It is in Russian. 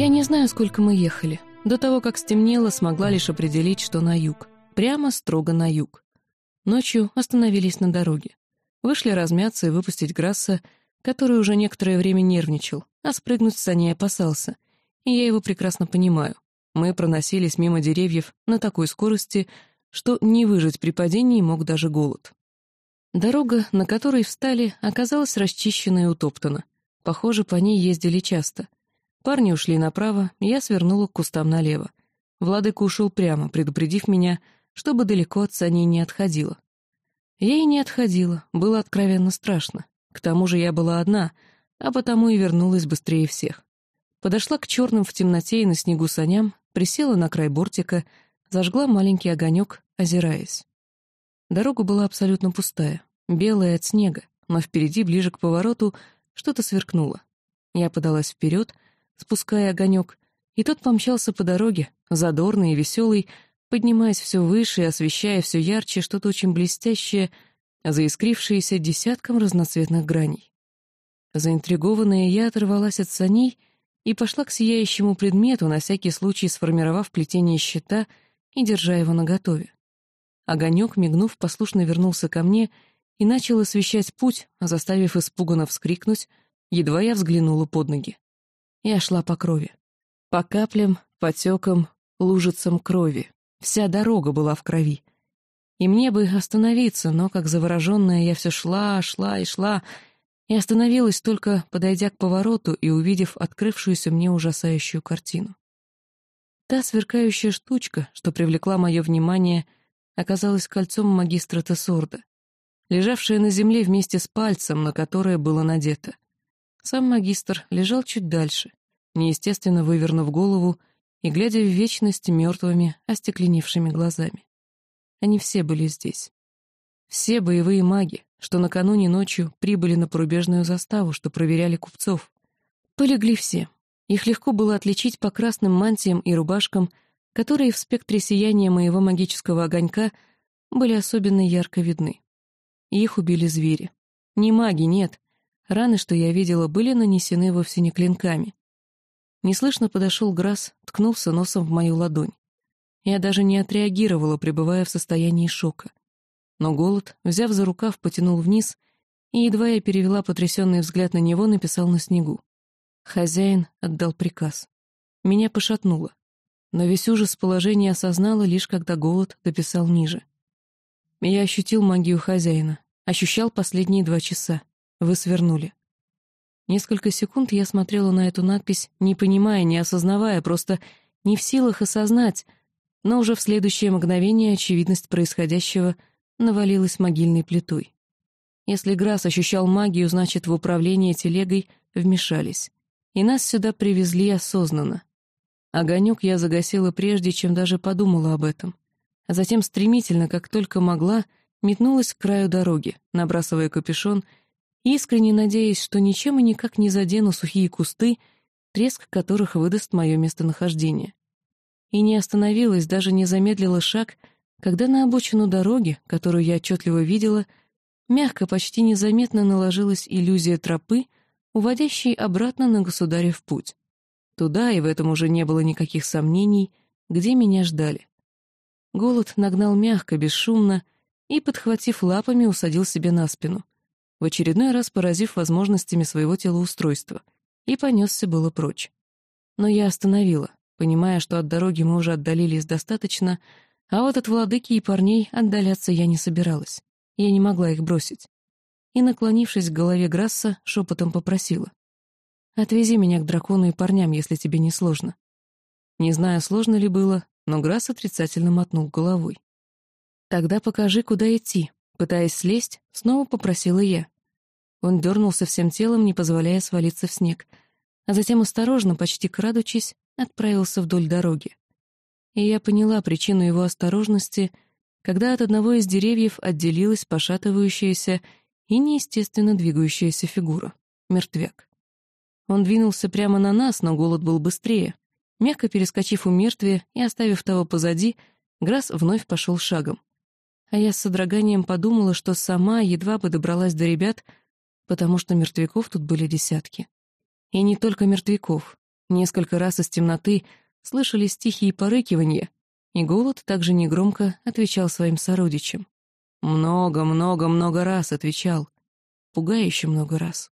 Я не знаю, сколько мы ехали. До того, как стемнело, смогла лишь определить, что на юг. Прямо строго на юг. Ночью остановились на дороге. Вышли размяться и выпустить Грасса, который уже некоторое время нервничал, а спрыгнуть с саней опасался. И я его прекрасно понимаю. Мы проносились мимо деревьев на такой скорости, что не выжить при падении мог даже голод. Дорога, на которой встали, оказалась расчищена и утоптана. Похоже, по ней ездили часто. Парни ушли направо, я свернула к кустам налево. Владыка ушел прямо, предупредив меня, чтобы далеко от саней не отходила. Я и не отходила, было откровенно страшно. К тому же я была одна, а потому и вернулась быстрее всех. Подошла к черным в темноте и на снегу саням, присела на край бортика, зажгла маленький огонек, озираясь. Дорога была абсолютно пустая, белая от снега, но впереди, ближе к повороту, что-то сверкнуло. Я подалась вперед, спуская огонек, и тот помчался по дороге, задорный и веселый, поднимаясь все выше и освещая все ярче что-то очень блестящее, заискрившееся десятком разноцветных граней. Заинтригованная я оторвалась от саней и пошла к сияющему предмету, на всякий случай сформировав плетение щита и держа его наготове. Огонек, мигнув, послушно вернулся ко мне и начал освещать путь, заставив испуганно вскрикнуть, едва я взглянула под ноги. Я шла по крови. По каплям, потекам, лужицам крови. Вся дорога была в крови. И мне бы остановиться, но, как завороженная, я все шла, шла и шла, и остановилась только, подойдя к повороту и увидев открывшуюся мне ужасающую картину. Та сверкающая штучка, что привлекла мое внимание — оказалась кольцом магистра Тессорда, лежавшее на земле вместе с пальцем, на которое было надето. Сам магистр лежал чуть дальше, неестественно вывернув голову и глядя в вечность мертвыми, остекленевшими глазами. Они все были здесь. Все боевые маги, что накануне ночью прибыли на порубежную заставу, что проверяли купцов. Полегли все. Их легко было отличить по красным мантиям и рубашкам, которые в спектре сияния моего магического огонька были особенно ярко видны. Их убили звери. Не маги, нет. Раны, что я видела, были нанесены вовсе не клинками. Неслышно подошел Грасс, ткнулся носом в мою ладонь. Я даже не отреагировала, пребывая в состоянии шока. Но голод, взяв за рукав, потянул вниз, и едва я перевела потрясенный взгляд на него, написал на снегу. Хозяин отдал приказ. Меня пошатнуло но весь ужас положения осознала лишь когда голод дописал ниже. Я ощутил магию хозяина, ощущал последние два часа. Вы свернули. Несколько секунд я смотрела на эту надпись, не понимая, не осознавая, просто не в силах осознать, но уже в следующее мгновение очевидность происходящего навалилась могильной плитой. Если Грасс ощущал магию, значит, в управление телегой вмешались. И нас сюда привезли осознанно. Огонек я загасила прежде, чем даже подумала об этом. А затем стремительно, как только могла, метнулась к краю дороги, набрасывая капюшон, искренне надеясь, что ничем и никак не задену сухие кусты, треск которых выдаст мое местонахождение. И не остановилась, даже не замедлила шаг, когда на обочину дороги, которую я отчетливо видела, мягко, почти незаметно наложилась иллюзия тропы, уводящей обратно на государев путь. Туда, и в этом уже не было никаких сомнений, где меня ждали. Голод нагнал мягко, бесшумно и, подхватив лапами, усадил себе на спину, в очередной раз поразив возможностями своего телоустройства, и понесся было прочь. Но я остановила, понимая, что от дороги мы уже отдалились достаточно, а вот от владыки и парней отдаляться я не собиралась. Я не могла их бросить. И, наклонившись к голове Грасса, шепотом попросила. Отвези меня к дракону и парням, если тебе не сложно. Не знаю, сложно ли было, но Грасс отрицательно мотнул головой. Тогда покажи, куда идти. Пытаясь слезть, снова попросила я. Он дернулся всем телом, не позволяя свалиться в снег, а затем осторожно, почти крадучись, отправился вдоль дороги. И я поняла причину его осторожности, когда от одного из деревьев отделилась пошатывающаяся и неестественно двигающаяся фигура — мертвяк. Он двинулся прямо на нас, но голод был быстрее. Мягко перескочив у мертвия и оставив того позади, Грасс вновь пошел шагом. А я с содроганием подумала, что сама едва бы добралась до ребят, потому что мертвяков тут были десятки. И не только мертвяков. Несколько раз из темноты слышались тихие порыкивания, и голод также негромко отвечал своим сородичам. Много-много-много раз отвечал. Пугающе много раз.